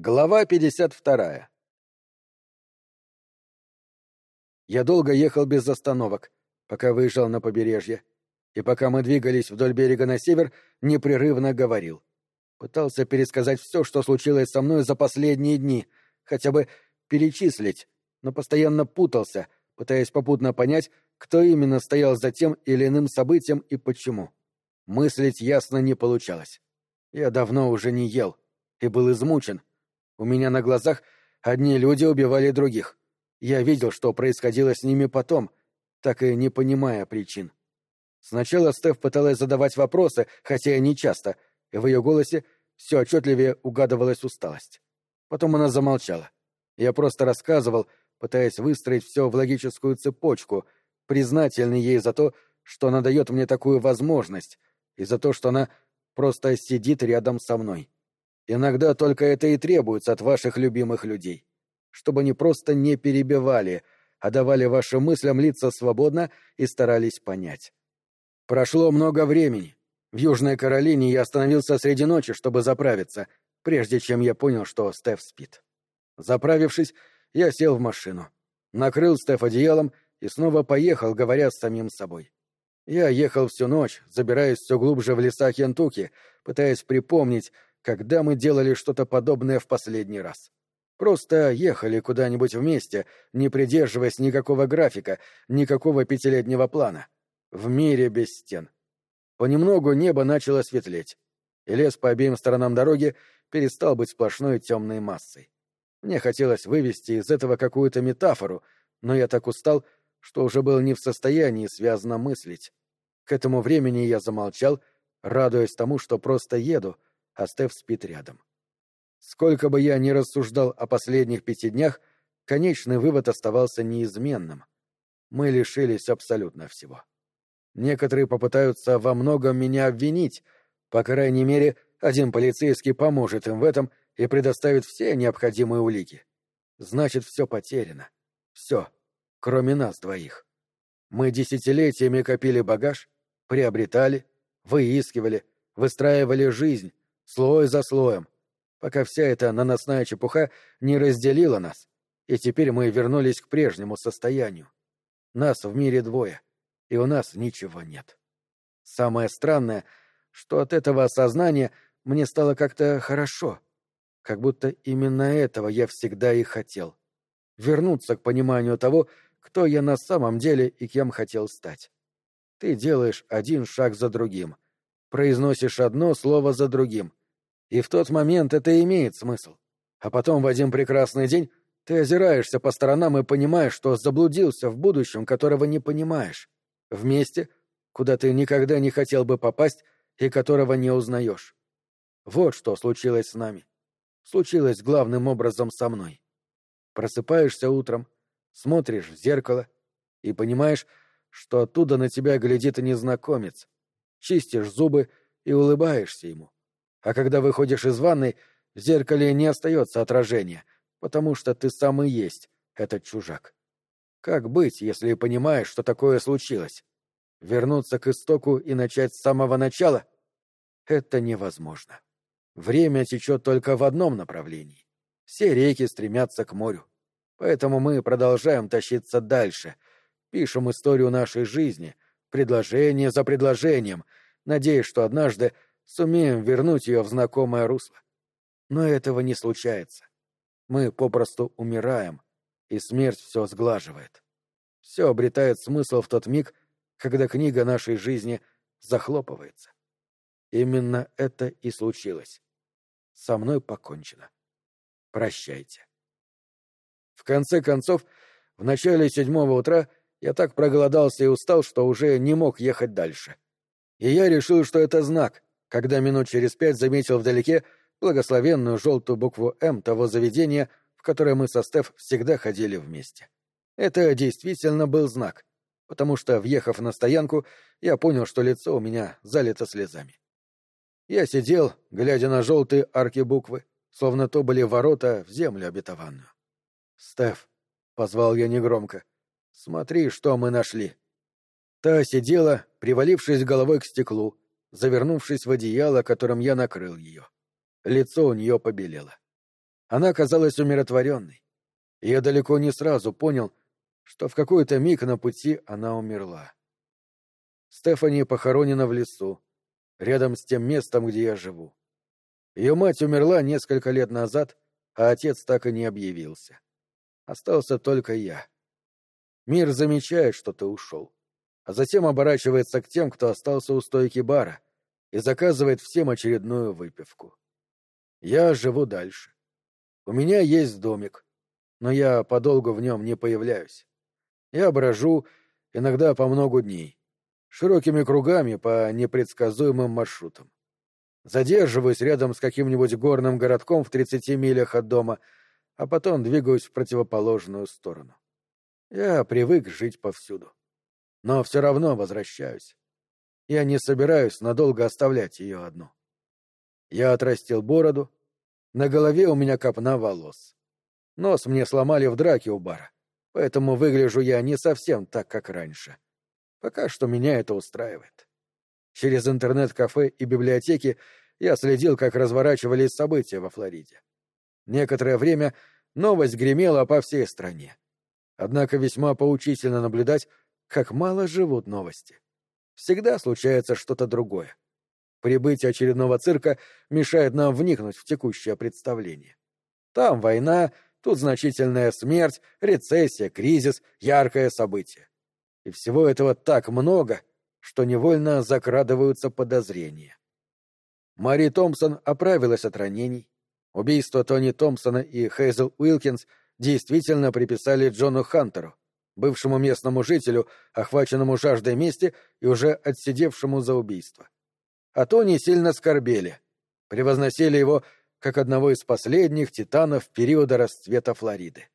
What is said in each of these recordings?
Глава 52. Я долго ехал без остановок, пока выезжал на побережье, и пока мы двигались вдоль берега на север, непрерывно говорил. Пытался пересказать все, что случилось со мной за последние дни, хотя бы перечислить, но постоянно путался, пытаясь попутно понять, кто именно стоял за тем или иным событием и почему. Мыслить ясно не получалось. Я давно уже не ел и был измучен, у меня на глазах одни люди убивали других. Я видел, что происходило с ними потом, так и не понимая причин. Сначала Стеф пыталась задавать вопросы, хотя и не часто, и в ее голосе все отчетливее угадывалась усталость. Потом она замолчала. Я просто рассказывал, пытаясь выстроить все в логическую цепочку, признательный ей за то, что она дает мне такую возможность, и за то, что она просто сидит рядом со мной. Иногда только это и требуется от ваших любимых людей. Чтобы они просто не перебивали, а давали вашим мыслям лица свободно и старались понять. Прошло много времени. В Южной Каролине я остановился среди ночи, чтобы заправиться, прежде чем я понял, что Стеф спит. Заправившись, я сел в машину, накрыл Стеф одеялом и снова поехал, говоря с самим собой. Я ехал всю ночь, забираясь все глубже в леса Кентукки, пытаясь припомнить, когда мы делали что-то подобное в последний раз. Просто ехали куда-нибудь вместе, не придерживаясь никакого графика, никакого пятилетнего плана. В мире без стен. Понемногу небо начало светлеть, и лес по обеим сторонам дороги перестал быть сплошной темной массой. Мне хотелось вывести из этого какую-то метафору, но я так устал, что уже был не в состоянии связно мыслить. К этому времени я замолчал, радуясь тому, что просто еду — а Стеф спит рядом. Сколько бы я ни рассуждал о последних пяти днях, конечный вывод оставался неизменным. Мы лишились абсолютно всего. Некоторые попытаются во многом меня обвинить, по крайней мере, один полицейский поможет им в этом и предоставит все необходимые улики. Значит, все потеряно. Все, кроме нас двоих. Мы десятилетиями копили багаж, приобретали, выискивали, выстраивали жизнь, слой за слоем, пока вся эта наносная чепуха не разделила нас, и теперь мы вернулись к прежнему состоянию. Нас в мире двое, и у нас ничего нет. Самое странное, что от этого осознания мне стало как-то хорошо, как будто именно этого я всегда и хотел. Вернуться к пониманию того, кто я на самом деле и кем хотел стать. Ты делаешь один шаг за другим, произносишь одно слово за другим, и в тот момент это имеет смысл. А потом в один прекрасный день ты озираешься по сторонам и понимаешь, что заблудился в будущем, которого не понимаешь. В месте, куда ты никогда не хотел бы попасть и которого не узнаешь. Вот что случилось с нами. Случилось главным образом со мной. Просыпаешься утром, смотришь в зеркало и понимаешь, что оттуда на тебя глядит незнакомец. Чистишь зубы и улыбаешься ему. А когда выходишь из ванной, в зеркале не остается отражения, потому что ты сам и есть этот чужак. Как быть, если понимаешь, что такое случилось? Вернуться к истоку и начать с самого начала? Это невозможно. Время течет только в одном направлении. Все реки стремятся к морю. Поэтому мы продолжаем тащиться дальше, пишем историю нашей жизни, предложение за предложением, надеясь, что однажды сумеем вернуть ее в знакомое русло. Но этого не случается. Мы попросту умираем, и смерть все сглаживает. Все обретает смысл в тот миг, когда книга нашей жизни захлопывается. Именно это и случилось. Со мной покончено. Прощайте. В конце концов, в начале седьмого утра я так проголодался и устал, что уже не мог ехать дальше. И я решил, что это знак, когда минут через пять заметил вдалеке благословенную желтую букву «М» того заведения, в которое мы со Стеф всегда ходили вместе. Это действительно был знак, потому что, въехав на стоянку, я понял, что лицо у меня залито слезами. Я сидел, глядя на желтые арки буквы, словно то были ворота в землю обетованную. «Стеф», — позвал я негромко, — «смотри, что мы нашли». Та сидела, привалившись головой к стеклу, завернувшись в одеяло, которым я накрыл ее. Лицо у нее побелело. Она казалась умиротворенной. Я далеко не сразу понял, что в какой-то миг на пути она умерла. Стефани похоронена в лесу, рядом с тем местом, где я живу. Ее мать умерла несколько лет назад, а отец так и не объявился. Остался только я. Мир замечает, что ты ушел, а затем оборачивается к тем, кто остался у стойки бара, и заказывает всем очередную выпивку. Я живу дальше. У меня есть домик, но я подолгу в нем не появляюсь. Я брожу, иногда по много дней, широкими кругами по непредсказуемым маршрутам. Задерживаюсь рядом с каким-нибудь горным городком в 30 милях от дома, а потом двигаюсь в противоположную сторону. Я привык жить повсюду. Но все равно возвращаюсь. Я не собираюсь надолго оставлять ее одну. Я отрастил бороду, на голове у меня копна волос. Нос мне сломали в драке у бара, поэтому выгляжу я не совсем так, как раньше. Пока что меня это устраивает. Через интернет-кафе и библиотеки я следил, как разворачивались события во Флориде. Некоторое время новость гремела по всей стране. Однако весьма поучительно наблюдать, как мало живут новости. Всегда случается что-то другое. Прибытие очередного цирка мешает нам вникнуть в текущее представление. Там война, тут значительная смерть, рецессия, кризис, яркое событие. И всего этого так много, что невольно закрадываются подозрения. Мари Томпсон оправилась от ранений. Убийство Тони Томпсона и Хейзел Уилкинс действительно приписали Джону Хантеру, бывшему местному жителю, охваченному жаждой мести и уже отсидевшему за убийство а то не сильно скорбели, превозносили его как одного из последних титанов периода расцвета Флориды.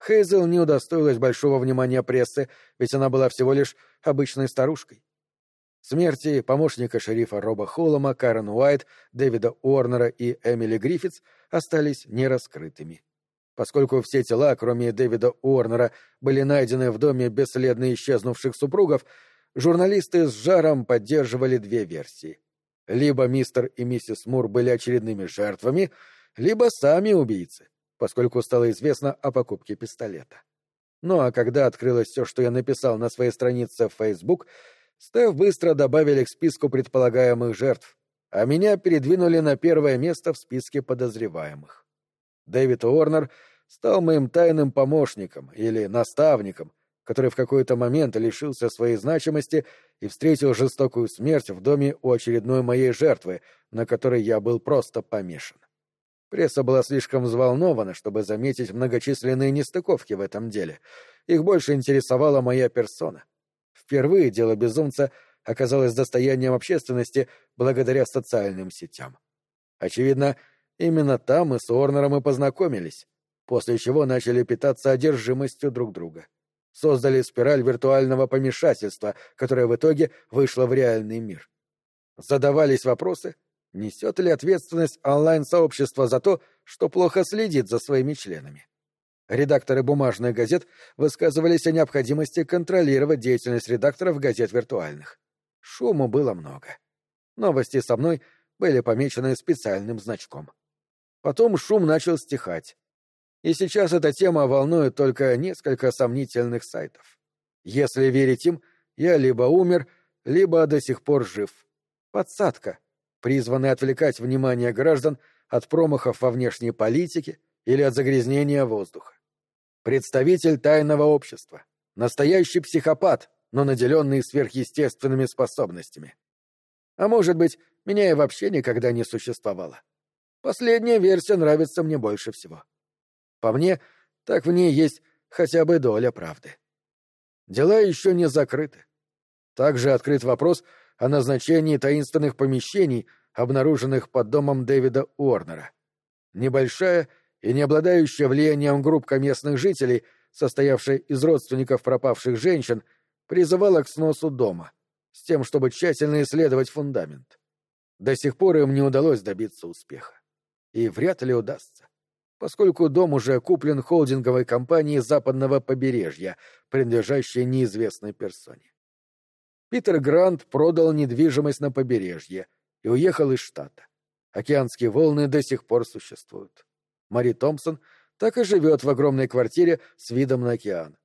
Хейзел не удостоилась большого внимания прессы, ведь она была всего лишь обычной старушкой. Смерти помощника шерифа Роба Холлома, Карен Уайт, Дэвида Уорнера и Эмили Гриффитс остались нераскрытыми. Поскольку все тела, кроме Дэвида Уорнера, были найдены в доме бесследно исчезнувших супругов, журналисты с жаром поддерживали две версии. Либо мистер и миссис Мур были очередными жертвами, либо сами убийцы, поскольку стало известно о покупке пистолета. Ну а когда открылось все, что я написал на своей странице в Facebook, Стеф быстро добавили к списку предполагаемых жертв, а меня передвинули на первое место в списке подозреваемых. Дэвид Уорнер стал моим тайным помощником или наставником, который в какой-то момент лишился своей значимости и встретил жестокую смерть в доме у очередной моей жертвы, на которой я был просто помешан. Пресса была слишком взволнована, чтобы заметить многочисленные нестыковки в этом деле. Их больше интересовала моя персона. Впервые дело безумца оказалось достоянием общественности благодаря социальным сетям. Очевидно, именно там мы с Уорнером и познакомились, после чего начали питаться одержимостью друг друга создали спираль виртуального помешательства, которая в итоге вышла в реальный мир. Задавались вопросы, несет ли ответственность онлайн-сообщество за то, что плохо следит за своими членами. Редакторы бумажных газет высказывались о необходимости контролировать деятельность редакторов газет виртуальных. Шуму было много. Новости со мной были помечены специальным значком. Потом шум начал стихать, и сейчас эта тема волнует только несколько сомнительных сайтов. Если верить им, я либо умер, либо до сих пор жив. Подсадка, призванная отвлекать внимание граждан от промахов во внешней политике или от загрязнения воздуха. Представитель тайного общества. Настоящий психопат, но наделенный сверхъестественными способностями. А может быть, меня и вообще никогда не существовало. Последняя версия нравится мне больше всего. По мне, так в ней есть хотя бы доля правды. Дела еще не закрыты. Также открыт вопрос о назначении таинственных помещений, обнаруженных под домом Дэвида Уорнера. Небольшая и не обладающая влиянием группка местных жителей, состоявшая из родственников пропавших женщин, призывала к сносу дома, с тем, чтобы тщательно исследовать фундамент. До сих пор им не удалось добиться успеха. И вряд ли удастся поскольку дом уже куплен холдинговой компанией западного побережья, принадлежащей неизвестной персоне. Питер Грант продал недвижимость на побережье и уехал из штата. Океанские волны до сих пор существуют. Мари Томпсон так и живет в огромной квартире с видом на океан.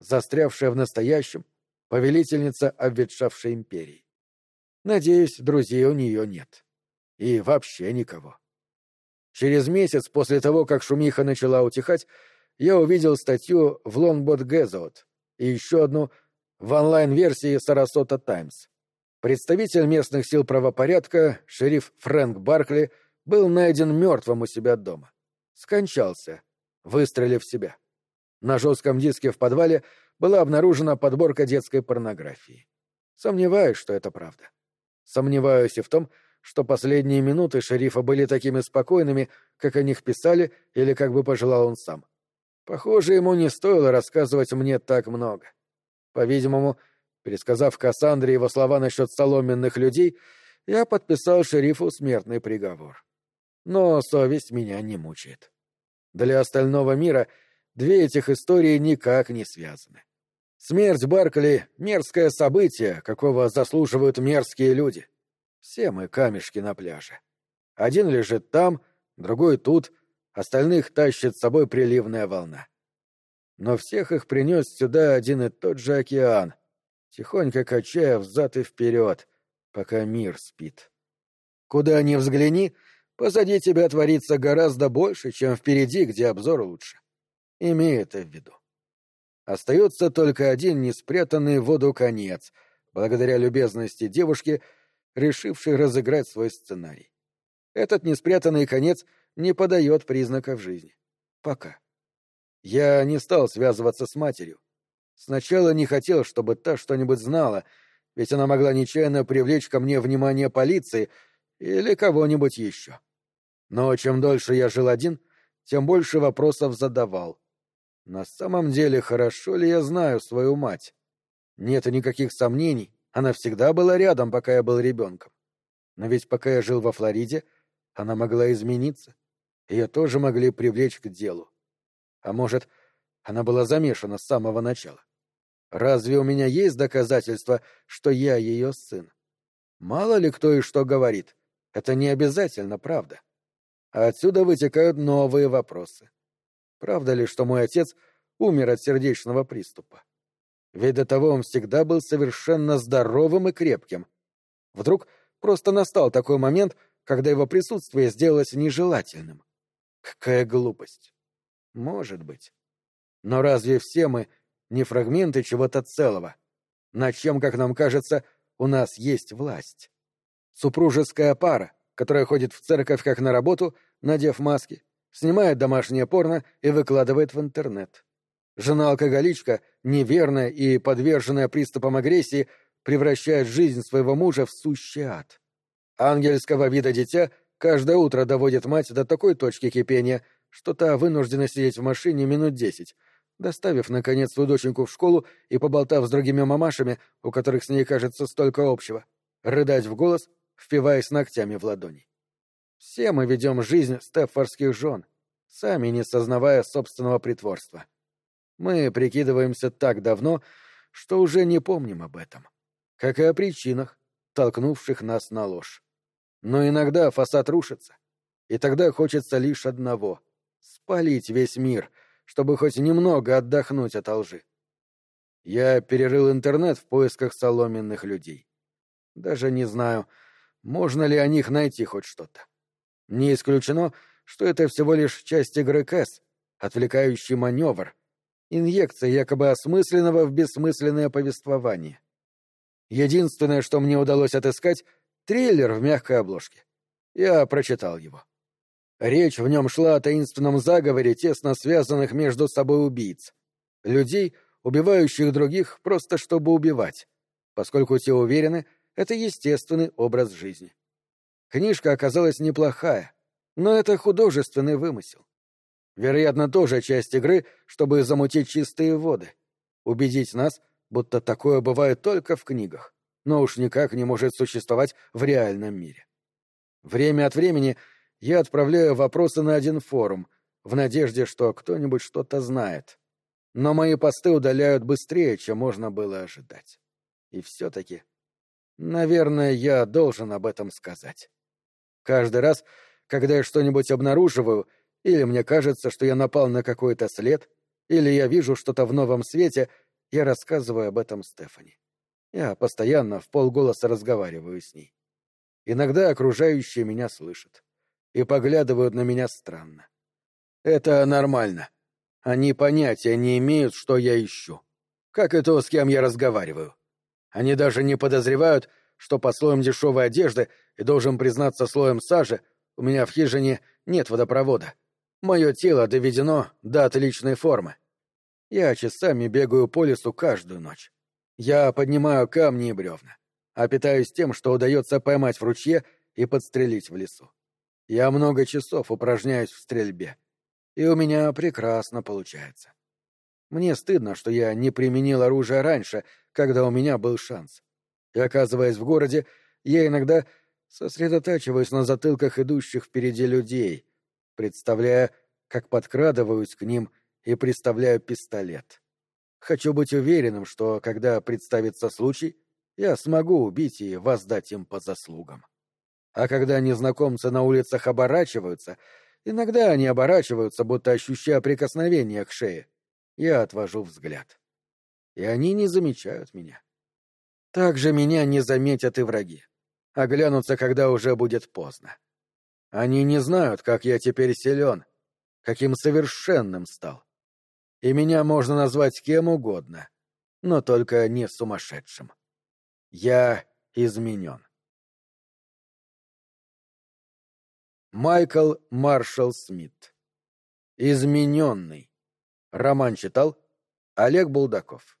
Застрявшая в настоящем, повелительница обветшавшей империи. Надеюсь, друзей у нее нет. И вообще никого. Через месяц после того, как шумиха начала утихать, я увидел статью в Лонгбот Гэзот и еще одну в онлайн-версии Сарасота Таймс. Представитель местных сил правопорядка, шериф Фрэнк Баркли, был найден мертвым у себя дома. Скончался, выстрелив себя. На жестком диске в подвале была обнаружена подборка детской порнографии. Сомневаюсь, что это правда. Сомневаюсь и в том, что последние минуты шерифа были такими спокойными, как о них писали или как бы пожелал он сам. Похоже, ему не стоило рассказывать мне так много. По-видимому, пересказав Кассандре его слова насчет соломенных людей, я подписал шерифу смертный приговор. Но совесть меня не мучает. Для остального мира две этих истории никак не связаны. Смерть Баркли — мерзкое событие, какого заслуживают мерзкие люди. Все мы камешки на пляже. Один лежит там, другой тут, остальных тащит с собой приливная волна. Но всех их принес сюда один и тот же океан, тихонько качая взад и вперед, пока мир спит. Куда ни взгляни, позади тебя творится гораздо больше, чем впереди, где обзор лучше. Имей это в виду. Остается только один неспрятанный в воду конец, благодаря любезности девушки — решивший разыграть свой сценарий. Этот неспрятанный конец не подает признаков жизни. Пока. Я не стал связываться с матерью. Сначала не хотел, чтобы та что-нибудь знала, ведь она могла нечаянно привлечь ко мне внимание полиции или кого-нибудь еще. Но чем дольше я жил один, тем больше вопросов задавал. На самом деле, хорошо ли я знаю свою мать? Нет никаких сомнений, она всегда была рядом, пока я был ребенком. Но ведь пока я жил во Флориде, она могла измениться. Ее тоже могли привлечь к делу. А может, она была замешана с самого начала? Разве у меня есть доказательства, что я ее сын? Мало ли кто и что говорит. Это не обязательно правда. А отсюда вытекают новые вопросы. Правда ли, что мой отец умер от сердечного приступа? Ведь до того он всегда был совершенно здоровым и крепким. Вдруг просто настал такой момент, когда его присутствие сделалось нежелательным. Какая глупость. Может быть. Но разве все мы не фрагменты чего-то целого, над чем, как нам кажется, у нас есть власть? Супружеская пара, которая ходит в церковь как на работу, надев маски, снимает домашнее порно и выкладывает в интернет. Жена-алкоголичка, неверная и подверженная приступам агрессии, превращает жизнь своего мужа в сущий ад. Ангельского вида дитя каждое утро доводит мать до такой точки кипения, что та вынуждена сидеть в машине минут десять, доставив, наконец, свою доченьку в школу и поболтав с другими мамашами, у которых с ней кажется столько общего, рыдать в голос, впиваясь ногтями в ладони. Все мы ведем жизнь стефорских жен, сами не сознавая собственного притворства. Мы прикидываемся так давно, что уже не помним об этом, как и о причинах, толкнувших нас на ложь. Но иногда фасад рушится, и тогда хочется лишь одного — спалить весь мир, чтобы хоть немного отдохнуть от лжи. Я перерыл интернет в поисках соломенных людей. Даже не знаю, можно ли о них найти хоть что-то. Не исключено, что это всего лишь часть игры КЭС, отвлекающий маневр, инъекция якобы осмысленного в бессмысленное повествование. Единственное, что мне удалось отыскать — триллер в мягкой обложке. Я прочитал его. Речь в нем шла о таинственном заговоре, тесно связанных между собой убийц. Людей, убивающих других просто чтобы убивать, поскольку те уверены, это естественный образ жизни. Книжка оказалась неплохая, но это художественный вымысел. Вероятно, тоже часть игры, чтобы замутить чистые воды. Убедить нас, будто такое бывает только в книгах, но уж никак не может существовать в реальном мире. Время от времени я отправляю вопросы на один форум, в надежде, что кто-нибудь что-то знает. Но мои посты удаляют быстрее, чем можно было ожидать. И все-таки, наверное, я должен об этом сказать. Каждый раз, когда я что-нибудь обнаруживаю — или мне кажется, что я напал на какой-то след, или я вижу что-то в новом свете, я рассказываю об этом Стефани. Я постоянно в полголоса разговариваю с ней. Иногда окружающие меня слышат и поглядывают на меня странно. Это нормально. Они понятия не имеют, что я ищу. Как и то, с кем я разговариваю. Они даже не подозревают, что под слоем дешевой одежды и, должен признаться, слоем сажи, у меня в хижине нет водопровода. Мое тело доведено до отличной формы. Я часами бегаю по лесу каждую ночь. Я поднимаю камни и бревна, а питаюсь тем, что удается поймать в ручье и подстрелить в лесу. Я много часов упражняюсь в стрельбе, и у меня прекрасно получается. Мне стыдно, что я не применил оружие раньше, когда у меня был шанс. И оказываясь в городе, я иногда сосредотачиваюсь на затылках идущих впереди людей, представляя, как подкрадываюсь к ним и приставляю пистолет. Хочу быть уверенным, что, когда представится случай, я смогу убить и воздать им по заслугам. А когда незнакомцы на улицах оборачиваются, иногда они оборачиваются, будто ощущая прикосновение к шее, я отвожу взгляд. И они не замечают меня. Также меня не заметят и враги. Оглянутся, когда уже будет поздно. Они не знают, как я теперь силен, каким совершенным стал. И меня можно назвать кем угодно, но только не сумасшедшим. Я изменен. Майкл Маршалл Смит. Измененный. Роман читал Олег Булдаков.